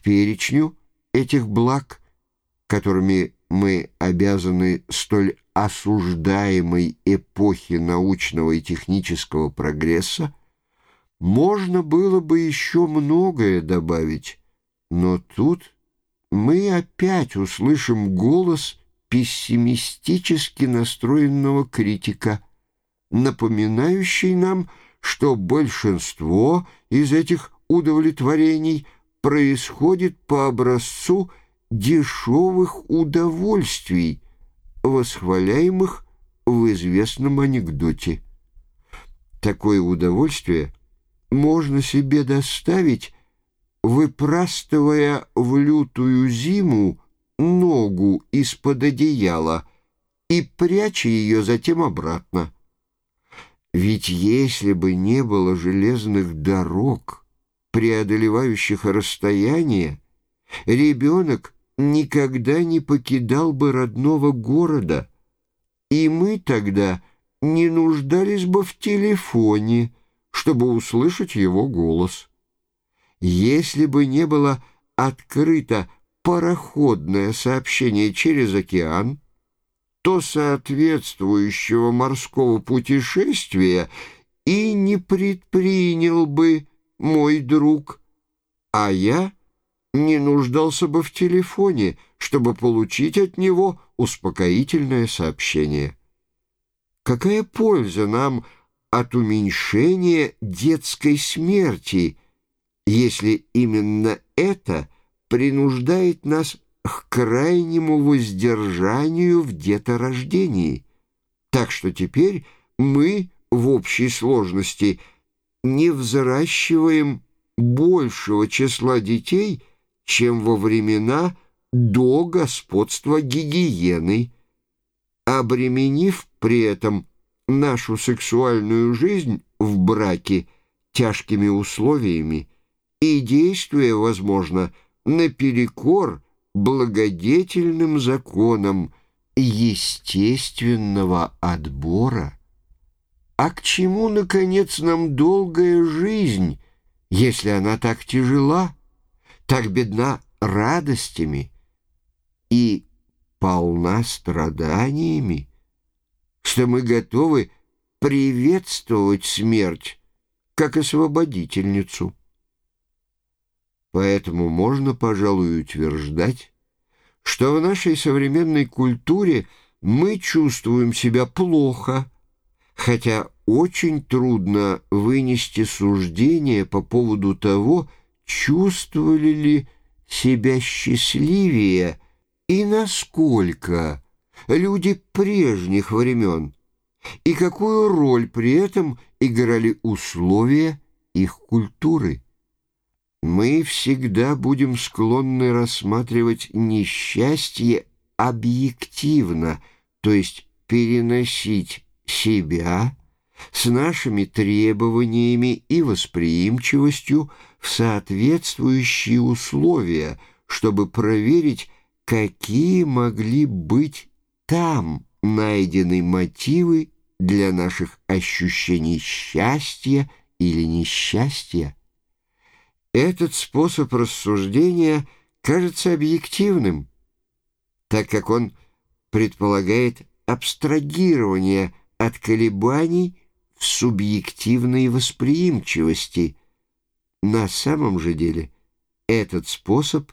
К перечню этих благ, которыми мы обязаны столь осуждаемой эпохе научного и технического прогресса, можно было бы еще многое добавить, но тут мы опять услышим голос пессимистически настроенного критика, напоминающий нам, что большинство из этих удовлетворений происходит по образцу дешевых удовольствий, восхваляемых в известном анекдоте. Такое удовольствие можно себе доставить, выпрастывая в лютую зиму ногу из-под одеяла и пряча ее затем обратно. Ведь если бы не было железных дорог, преодолевающих расстояние, ребенок никогда не покидал бы родного города, и мы тогда не нуждались бы в телефоне, чтобы услышать его голос. Если бы не было открыто пароходное сообщение через океан, то соответствующего морского путешествия и не предпринял бы мой друг, а я не нуждался бы в телефоне, чтобы получить от него успокоительное сообщение. Какая польза нам от уменьшения детской смерти, если именно это принуждает нас к крайнему воздержанию в деторождении? Так что теперь мы в общей сложности не взращиваем большего числа детей, чем во времена до господства гигиены, обременив при этом нашу сексуальную жизнь в браке тяжкими условиями и действуя, возможно, наперекор благодетельным законам естественного отбора. А к чему, наконец, нам долгая жизнь, если она так тяжела, так бедна радостями и полна страданиями? что мы готовы приветствовать смерть как освободительницу. Поэтому можно, пожалуй, утверждать, что в нашей современной культуре мы чувствуем себя плохо, хотя очень трудно вынести суждение по поводу того, чувствовали ли себя счастливее и насколько люди прежних времен, и какую роль при этом играли условия их культуры. Мы всегда будем склонны рассматривать несчастье объективно, то есть переносить себя с нашими требованиями и восприимчивостью в соответствующие условия, чтобы проверить, какие могли быть там найдены мотивы для наших ощущений счастья или несчастья. Этот способ рассуждения кажется объективным, так как он предполагает абстрагирование от колебаний в субъективной восприимчивости. На самом же деле этот способ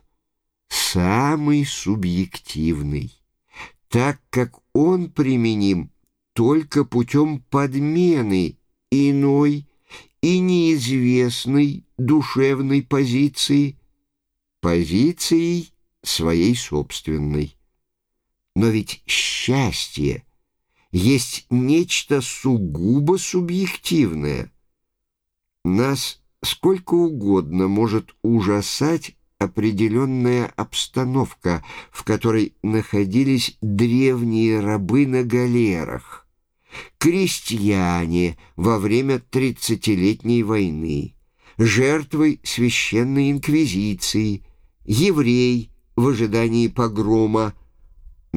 самый субъективный так как он применим только путем подмены иной и неизвестной душевной позиции, позицией своей собственной. Но ведь счастье есть нечто сугубо субъективное. Нас сколько угодно может ужасать определенная обстановка, в которой находились древние рабы на галерах, крестьяне во время тридцатилетней войны, жертвы священной инквизиции, еврей в ожидании погрома,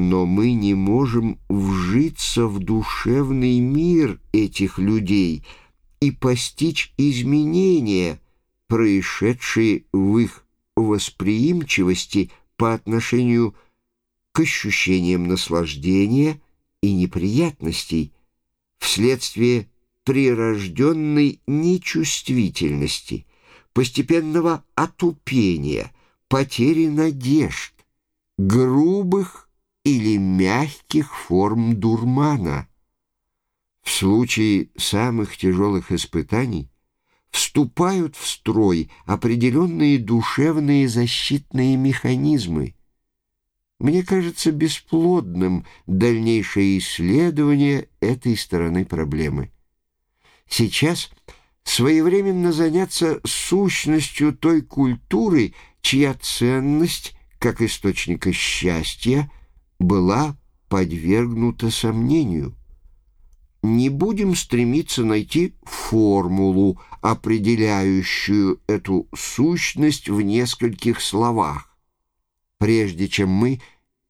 но мы не можем вжиться в душевный мир этих людей и постичь изменения, происшедшие в их восприимчивости по отношению к ощущениям наслаждения и неприятностей вследствие прирожденной нечувствительности, постепенного отупения, потери надежд, грубых или мягких форм дурмана. В случае самых тяжелых испытаний вступают в строй определенные душевные защитные механизмы. Мне кажется бесплодным дальнейшее исследование этой стороны проблемы. Сейчас своевременно заняться сущностью той культуры, чья ценность, как источника счастья, была подвергнута сомнению. Не будем стремиться найти формулу, определяющую эту сущность в нескольких словах, прежде чем мы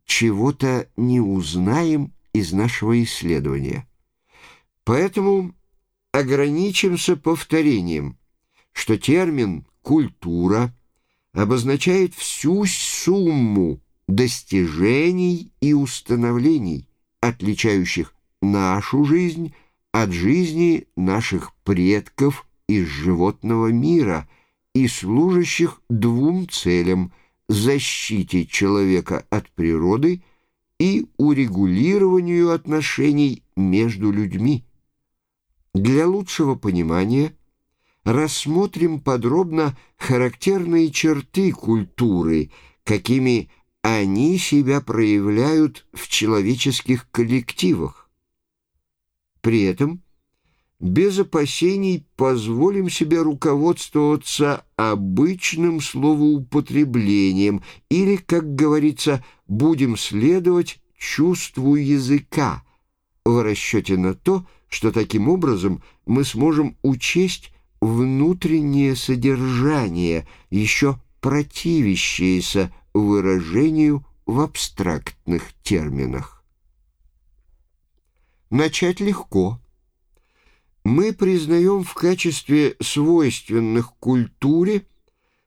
чего-то не узнаем из нашего исследования. Поэтому ограничимся повторением, что термин «культура» обозначает всю сумму достижений и установлений, отличающих нашу жизнь от жизни наших предков из животного мира и служащих двум целям – защите человека от природы и урегулированию отношений между людьми. Для лучшего понимания рассмотрим подробно характерные черты культуры, какими они себя проявляют в человеческих коллективах. При этом без опасений позволим себе руководствоваться обычным словоупотреблением или, как говорится, будем следовать чувству языка в расчете на то, что таким образом мы сможем учесть внутреннее содержание, еще противящееся выражению в абстрактных терминах. Начать легко. Мы признаем в качестве свойственных культуре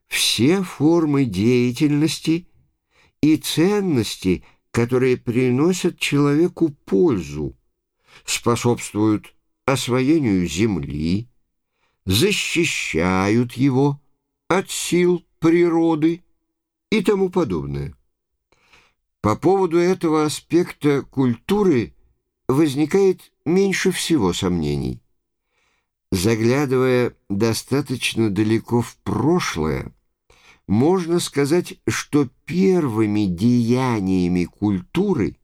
все формы деятельности и ценности, которые приносят человеку пользу, способствуют освоению земли, защищают его от сил природы и тому подобное. По поводу этого аспекта культуры возникает меньше всего сомнений. Заглядывая достаточно далеко в прошлое, можно сказать, что первыми деяниями культуры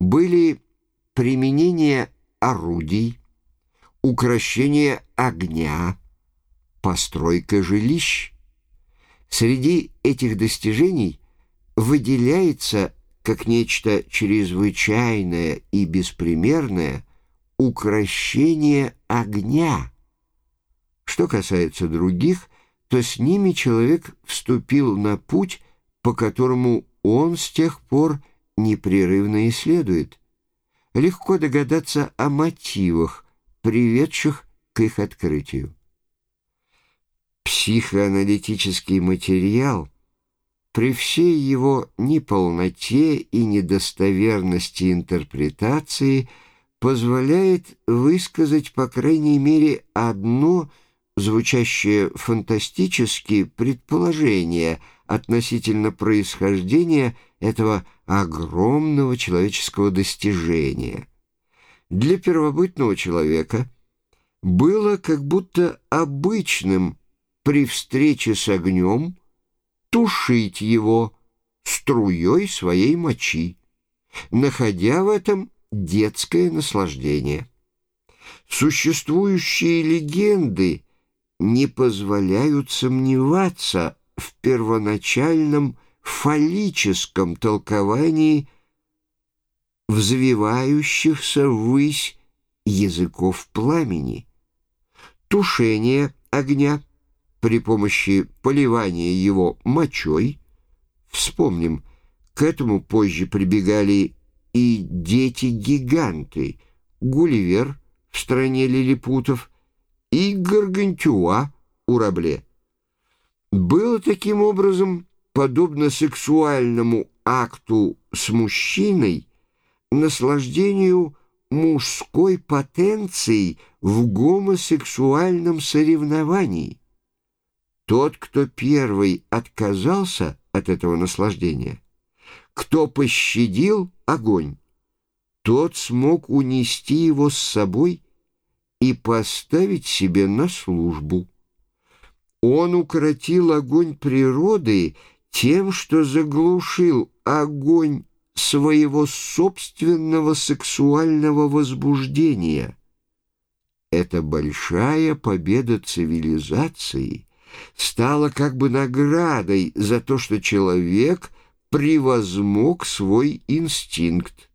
были применение орудий, укращение огня, постройка жилищ. Среди этих достижений выделяется как нечто чрезвычайное и беспримерное укращение огня. Что касается других, то с ними человек вступил на путь, по которому он с тех пор непрерывно исследует легко догадаться о мотивах, приведших к их открытию. Психоаналитический материал при всей его неполноте и недостоверности интерпретации позволяет высказать, по крайней мере, одно звучащее фантастически предположение относительно происхождения этого огромного человеческого достижения. Для первобытного человека было как будто обычным при встрече с огнем тушить его струей своей мочи, находя в этом детское наслаждение. Существующие легенды не позволяют сомневаться в первоначальном фаллическом толковании взвивающихся ввысь языков пламени. Тушение огня при помощи поливания его мочой, вспомним, к этому позже прибегали и дети-гиганты, Гулливер в стране лилипутов и Гаргантюа у Рабле. Было таким образом подобно сексуальному акту с мужчиной, наслаждению мужской потенцией в гомосексуальном соревновании. Тот, кто первый отказался от этого наслаждения, кто пощадил огонь, тот смог унести его с собой и поставить себе на службу. Он укротил огонь природы тем, что заглушил огонь своего собственного сексуального возбуждения. Эта большая победа цивилизации стала как бы наградой за то, что человек превозмог свой инстинкт.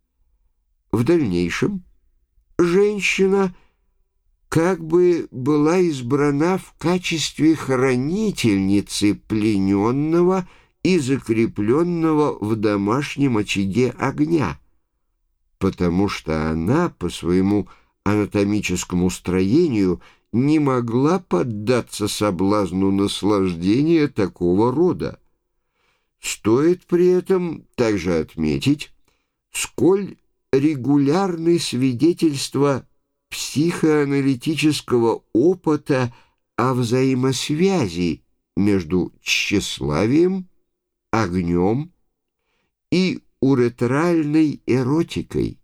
В дальнейшем женщина как бы была избрана в качестве хранительницы плененного и закрепленного в домашнем очаге огня, потому что она по своему анатомическому строению не могла поддаться соблазну наслаждения такого рода. Стоит при этом также отметить, сколь регулярны свидетельства психоаналитического опыта о взаимосвязи между тщеславием огнем и уретральной эротикой.